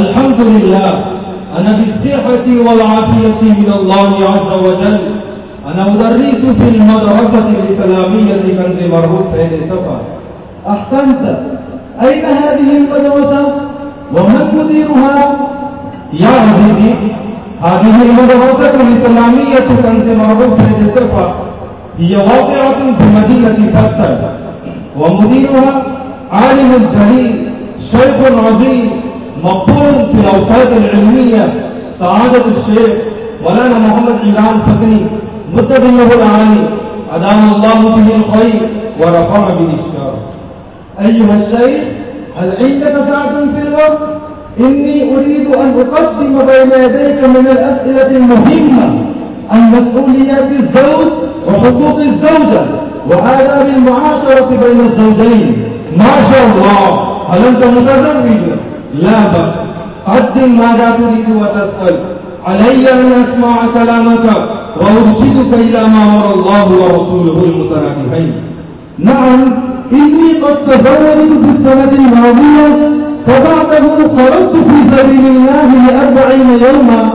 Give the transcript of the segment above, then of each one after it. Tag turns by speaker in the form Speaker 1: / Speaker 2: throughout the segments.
Speaker 1: الحمد لله أنا بالصحة والعافية من الله عز وجل أنا أدرس في المدرسة الإسلامية كنز مربوط بين سفر
Speaker 2: أحسنت أين هذه المدرسة ومن مديرها
Speaker 1: يا عزيزي هذه المدرسة الإسلامية كنز مربوط بين سفر هي واقعة في مدينة فتح ومديرها عالم جليل شيخ عظيم مقبول في الأوساط العلمية سعادة الشيخ مولانا محمد عمران فكري متبيه العالي، أدام الله به الخير ورفع به الشر.
Speaker 2: أيها الشيخ، هل عندك ساعة في الوقت؟ إني أريد أن أقدم بين يديك من الأسئلة المهمة عن مسؤوليات الزوج وحقوق الزوجة، وآداب المعاشرة بين الزوجين.
Speaker 1: ما شاء الله، هل أنت متزوج؟ لا بأس قدم ماذا تريد وتسأل. علي أن أسمع كلامك وأرشدك إلى ما أمر الله ورسوله المتناهيين
Speaker 2: نعم، إني قد تزوجت في السنة الماضية، فبعده خرجت في سبيل الله لأربعين يوما.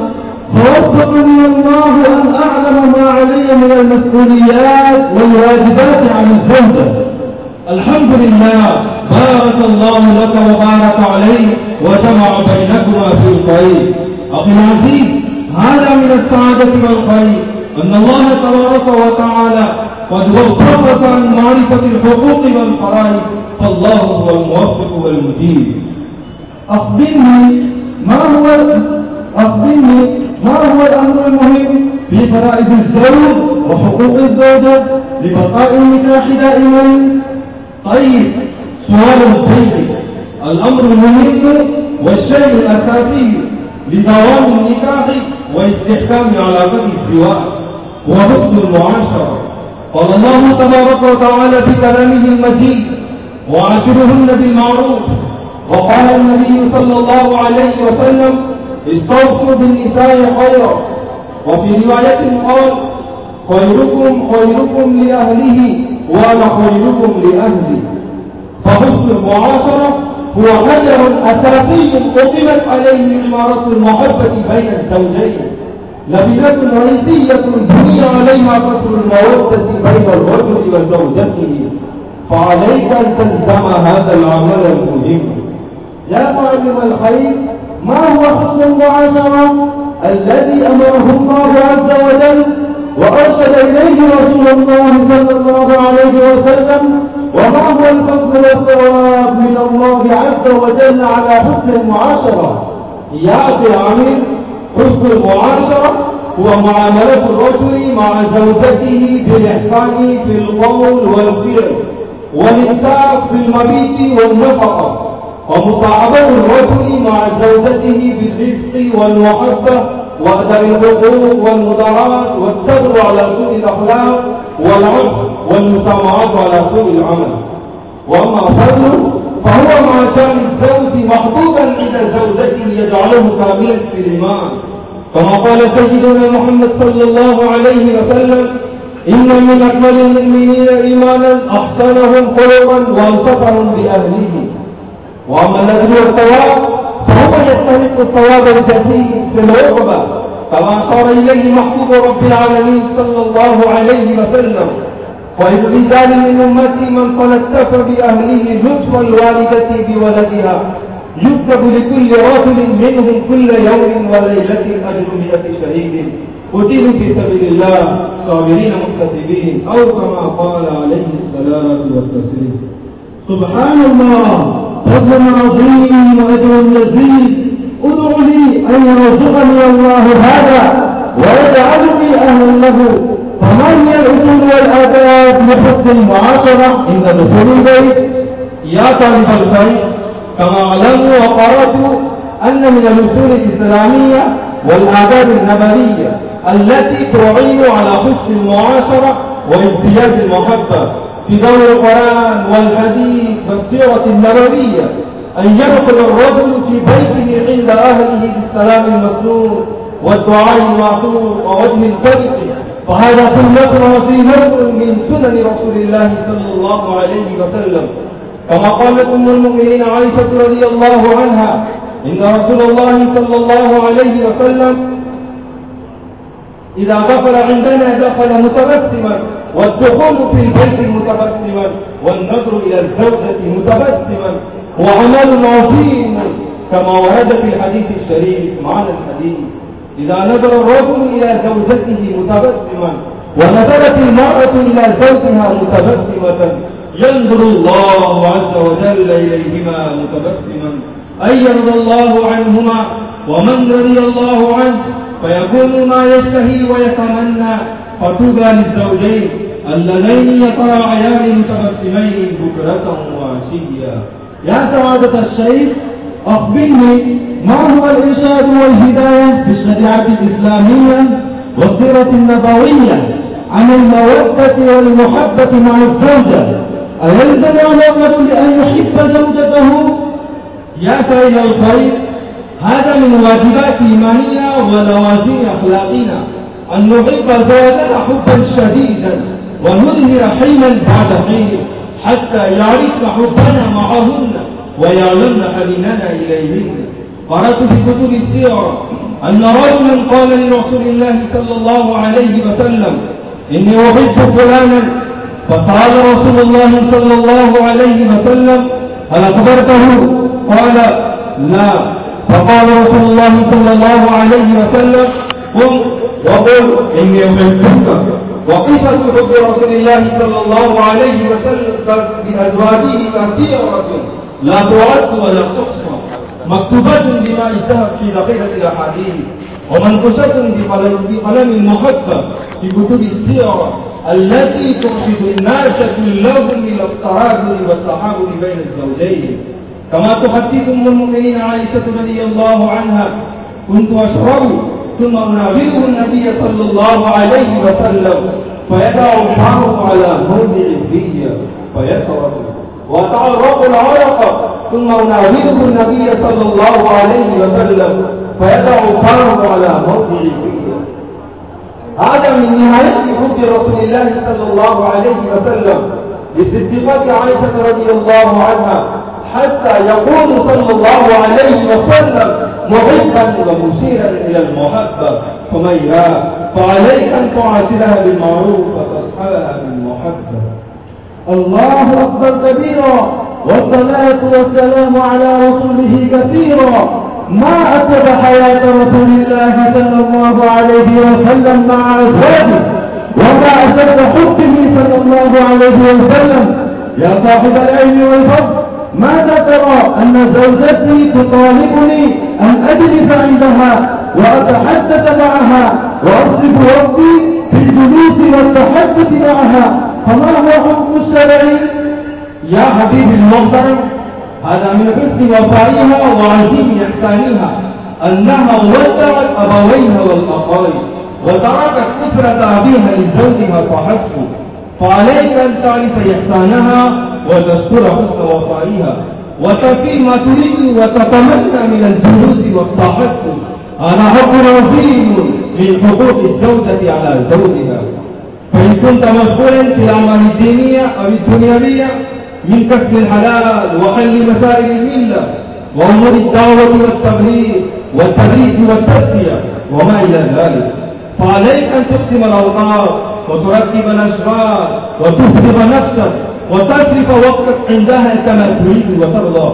Speaker 2: فوفقني الله أن أعلم ما علي من المسؤوليات والواجبات عن الزوجة.
Speaker 1: الحمد لله. بارك الله لك وبارك عليك. وجمع بينكما في الخير. أخي العزيز، هذا من السعادة والخير. أن الله تبارك وتعالى قد وفقك عن معرفة الحقوق والفرائض. فالله هو الموفق والمجيب.
Speaker 2: أخبرني ما هو أخبرني ما هو الأمر المهم في فرائض الزوج وحقوق الزوجة لبقاء النكاح دائما؟
Speaker 1: طيب، سؤال جيد الأمر المهم والشيء الأساسي لدوام النكاح واستحكام علاقة الزواج هو حسن المعاشرة. قال الله تبارك وتعالى في كلامه المجيد وعاشرهن بالمعروف وقال النبي صلى الله عليه وسلم استوصوا بالنساء خيرا وفي رواية قال خيركم خيركم لأهله وأنا خيركم لأهلي فحسن المعاشرة هو حجر أساسي أقمت عليه عمارة المحبة بين الزوجين. لبنة رئيسية بني عليها قصر المودة بين الرجل وزوجته. فعليك أن تلزم هذا العمل المهم.
Speaker 2: يا معلم الخير، ما هو حسن المعاشرة الذي أمره الله عز وجل وأرشد إليه رسول الله صلى الله عليه وسلم وما هو الفضل والثواب من الله عز وجل على حسن المعاشرة
Speaker 1: يا أخي عامر حسن المعاشرة هو معاملة الرجل مع زوجته بالإحسان في القول والفعل والإنساف في المبيت والنفقة ومصاحبة الرجل مع زوجته بالرفق والمحبة وأدب الحقوق والمدارات والصبر على سوء الأخلاق والعرف والمسامعات على سوء العمل. وأما فضله فهو مع شان الزوج محبوبا عند زوجته يجعله كاملا في الإيمان. كما قال سيدنا محمد صلى الله عليه وسلم، إن من أكمل المؤمنين إيمانا أحسنهم خلقا وألطفهم بأهله. وأما الذي الثواب، فهو يستحق الثواب الجزيل في العقبة، كما أشار إليه محبوب رب العالمين صلى الله عليه وسلم. وللرجال من أمتي من تلتف بأهله لطف الوالدة بولدها. يكتب لكل رجل منهم كل يوم وليلة أجر مئة شهيد. قتلوا في سبيل الله صابرين محتسبين أو كما قال عليه الصلاة والتسليم.
Speaker 2: سبحان الله، فضل عظيم وأجر يزيد ادع لي أن يرزقني الله هذا ويجعلني أهلا له. فما هي الأصول والآداب لحسن المعاشرة
Speaker 1: عند دخول البيت يا طالب الخير كما علموا وقرأتوا أن من الأصول الإسلامية والآداب النبوية التي تعين على حسن المعاشرة وازدياد المحبة. في ضوء القرآن والحديث والسيرة النبوية، أن يدخل الرجل في بيته عند أهله بالسلام المسنون والدعاء المعطور ووجه طريق فهذا سنة وسيلة من سنن رسول الله صلى الله عليه وسلم. كما قالت أم المؤمنين عائشة رضي الله عنها، إن رسول الله صلى الله عليه وسلم إذا دخل عندنا دخل متبسما، والدخول في البيت متبسما، والنظر إلى الزوجة متبسما. وعمل عظيم، كما ورد في الحديث الشريف، معنى الحديث. إذا نظر الرجل إلى زوجته متبسما، ونظرت المرأة إلى زوجها متبسمة، ينظر الله عز وجل إليهما متبسما، أن يرضى الله عنهما، ومن رضي الله عنه، فيكون ما يشتهي ويتمنى فتوبى للزوجين اللذين يتراعيان متبسمين بكرة وعشيا
Speaker 2: يا سعادة الشيخ، أخبرني ما هو الإرشاد والهداية في الشريعة الإسلامية والسيرة النبوية عن المودة والمحبة مع الزوجة. أيلزم الرجل أن يحب زوجته؟
Speaker 1: يا سائل الخير، هذا من واجبات إيمانية ولوازم أخلاقنا أن نحب زوجنا حبا شديدا ونظهر حينا بعد حين حتى يعرفن حبنا معهن ويعلمن حنيننا إليهن. قرأت في كتب السيرة أن رجلا قال لرسول الله صلى الله عليه وسلم إني أحب فلانا فقال رسول الله صلى الله عليه وسلم هل أخبرته؟ قال لا. فقال رسول الله صلى الله عليه وسلم قم وقل إني أحبك. وقصة حب رسول الله صلى الله عليه وسلم بأزواجه كثيرة لا تعد ولا تحصى. مكتوبة بما الذهب في دقيقة الأحاديث ومنقوشة بقلم المحبة في كتب السيرة التي ترشد الناس كلهم إلى التراجل والتحاول بين الزوجين. كما تحدث ام المؤمنين عائشة رضي الله عنها، كنت أشرب، ثم أنابئه النبي صلى الله عليه وسلم، فيدع الحرب على موضع الفية فيترك وتعرق العرق ثم أنابئه النبي صلى الله عليه وسلم فيدع الحرب على موضع الفية هذا من نهاية حب رسول الله صلى الله عليه وسلم لصديقة عائشة رضي الله عنها حتى يقول صلى الله عليه وسلم محبا ومشيرا الى المحبه فميها فعليك ان تعاشرها بالمعروف وتصحبها بالمحبه
Speaker 2: الله أكبر كبيرا. والصلاة والسلام على رسوله كثيرا ما أكد حياة رسول الله صلى الله عليه وسلم مع أزواجه. وما أشد حبه صلى الله عليه وسلم. يا صاحب العلم والفضل ماذا ترى أن زوجتي تطالبني أن أجلس عندها وأتحدث معها وأصرف وقتي في الجلوس والتحدث معها؟ فما هو حكم الشرع
Speaker 1: يا حبيبي المحترم هذا من حسن وفائها وعزيم إحسانها أنها ودعت أبويها والأخوين وتركت أسرة أبيها لزوجها فحسب. فعليك أن تعرف إحسانها وتشكر حسن وفائها. وتفي ما تريد وتتمنى من الجلوس والتحسن هذا حق عظيم من حقوق الزوجة على زوجها. فإن كنت مشغولا في الأعمال الدينية أو الدنيوية من كسب الحلال وحل مسائل الملة وأمور الدعوة والتبليغ والتدريس والتزكية وما إلى ذلك. فعليك أن تقسم الأوقات وترتب الأشغال وتفرغ نفسك وتصرف وقتك عندها كما تريد وترضى.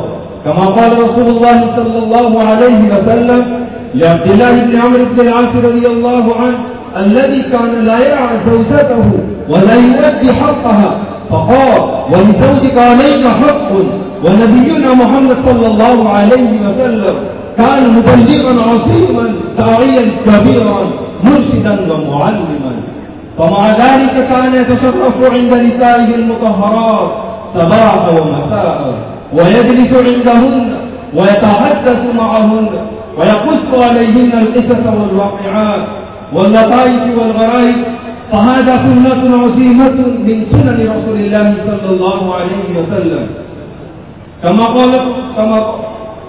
Speaker 1: كما قال رسول الله صلى الله عليه وسلم لعبد الله بن عمرو بن العاص رضي الله عنه، الذي كان لا يرعى زوجته ولا يؤدي حقها فقال، ولزوجك عليك حق، ونبينا محمد صلى الله عليه وسلم، كان مبلغا عظيما داعيا كبيرا، مرشدا ومعلما. فمع ذلك كان يتصرف عند نسائه المطهرات صباحا ومساء، ويجلس عندهن، ويتحدث معهن، ويقص عليهن القصص والواقعات واللطائف والغرائب. فهذا سنة عظيمة من سنن رسول الله صلى الله عليه وسلم. كما قال كما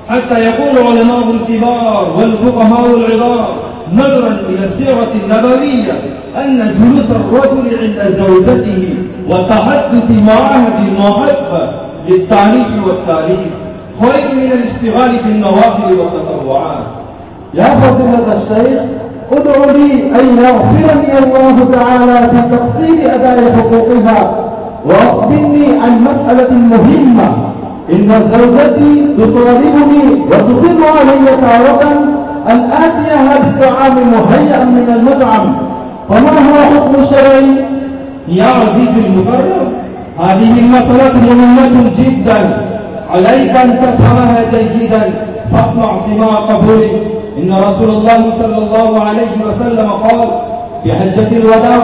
Speaker 1: حتى يقول علماء الكبار والفقهاء العظام نظرا إلى السيرة النبوية أن جلوس الرجل عند زوجته والتحدث معها بالمحبة للتعريف والتاريخ خير من الاشتغال في النوافل والتطوعات.
Speaker 2: يا فضيلة الشيخ ادعو لي أن يغفرني الله تعالى في تقصير أداء حقوقها وأخبرني عن مسألة مهمة. إن زوجتي تطالبني وتصر علي تارة أن آتيها بالطعام مهيئا من المطعم. فما هو حكم الشرعي؟
Speaker 1: يا عزيزي المكرم هذه المسألة مهمة جدا. عليك أن تفهمها جيدا فاسمع سماع قبولك إن رسول الله صلى الله عليه وسلم قال، في حجة الوداع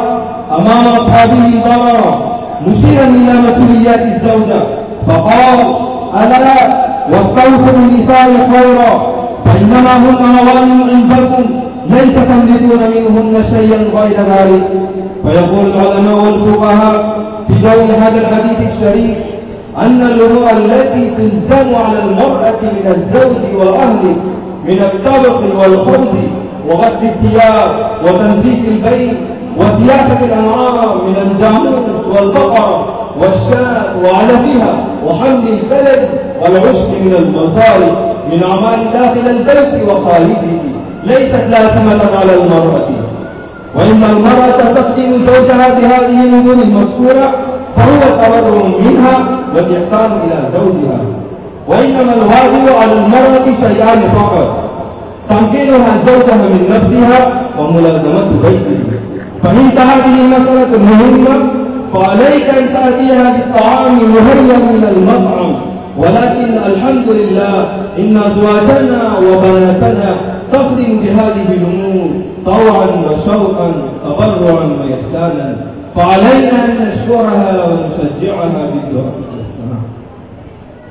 Speaker 1: أمام أصحابه ضررا مشيرا إلى مسؤوليات الزوجة. فقال، ألا واستوصوا النساء خيرا، فإنما هن موالي عندكم، ليس تملكون منهن شيئا غير ذلك. فيقول العلماء والفقهاء في ضوء هذا الحديث الشريف أن الأمور التي تلزم على المرأة من الزوج وأهله من الطبخ والخبز وغسل الثياب وتنظيف البيت وسياسة الأنعام من الجاموس والبقرة والشاة وعلفها وحمل البلد والعشب من المصارف من أعمال داخل البيت وخارجه. ليست لازمة على المرأة وإن المرأة تخدم زوجها بهذه الأمور المذكورة فهو تبرع منها والإحسان إلى زوجها. وإنما الواجب على المرأة شيئان فقط تمكينها زوجها من نفسها وملازمة بيته. فإن هذه مسألة مهمة، فعليك أن تأتيها بالطعام مهيا من المطعم. ولكن الحمد لله إن أزواجنا وبناتنا تخدم بهذه الأمور طوعا وشوقا تبرعا وإحسانا. فعلينا أن نشكرها ونشجعها بالدعاء. والسلام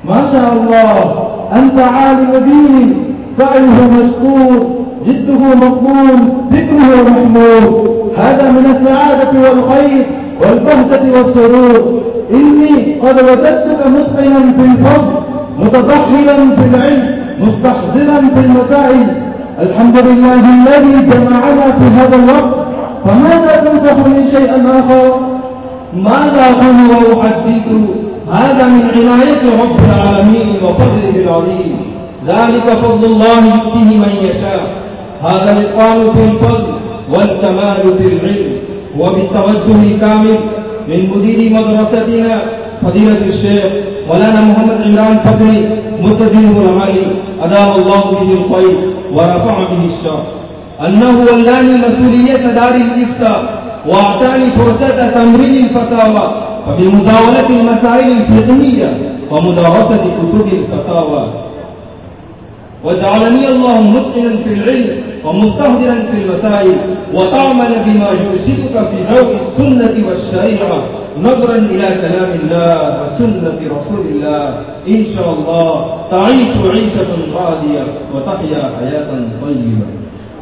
Speaker 2: ما شاء الله. أنت عالم دين سعيه مشكور، جده مقبول ذكره محمود. هذا من السعادة والخير والبهجة والسرور. إني قد وجدتك متقنا في الفضل متضحلا في العلم، مستحضرا في المسائل. الحمد لله الذي جمعنا في هذا الوقت. فماذا تنصحني شيئا آخر؟
Speaker 1: ماذا أقول وأحدث؟ هذا من عناية رب العالمين وفضله العظيم. ذلك فضل الله يؤتيه من يشاء. هذا الإتقان في الفضل والكمال في العلم. وبالتوجه الكامل من مدير مدرستنا فضيلة الشيخ مولانا محمد عمران فضلي متزنه العالي أدام الله به الخير ورفع به الشر. أنه ولاني مسؤولية دار الإفتاء، وأعطاني فرصة تمرين الفتاوى وبمزاولة المسائل الفقهية ومدارسة كتب الفتاوى وجعلني الله متقنا في العلم ومستهدرا في المسائل وتعمل بما يرشدك في ضوء السنة والشريعة نظرا إلى كلام الله وسنة رسول الله إن شاء الله تعيش عيشة راضية وتحيا حياة طيبة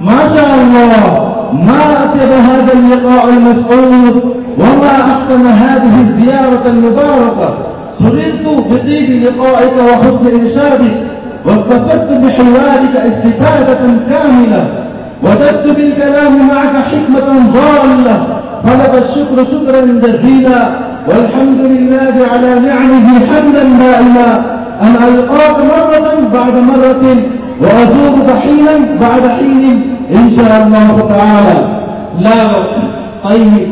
Speaker 2: ما شاء الله ما أطيب هذا اللقاء المسعود وما أحسن هذه الزيارة المباركة؟ سررت بطيب لقائك وحسن إرشادك. واستفدت بحوارك استفادة كاملة. وجدت بالكلام معك حكمة ضالة. فلك الشكر شكرا جزيلا. والحمد لله على نعمه حمدا دائما أن ألقاك مرة بعد مرة وأزورك حينا بعد حين إن شاء الله تعالى.
Speaker 1: لا وقت. طيب.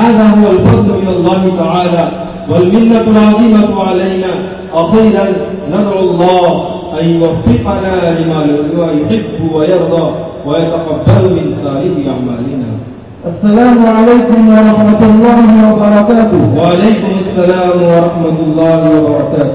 Speaker 1: هذا هو الفضل من الله تعالى والمنة العظيمة علينا. أخيرا ندعو الله أن يوفقنا لما يحب ويرضى ويتقبل من سائر أعمالنا.
Speaker 2: السلام عليكم ورحمة الله وبركاته.
Speaker 1: وعليكم السلام ورحمة الله وبركاته.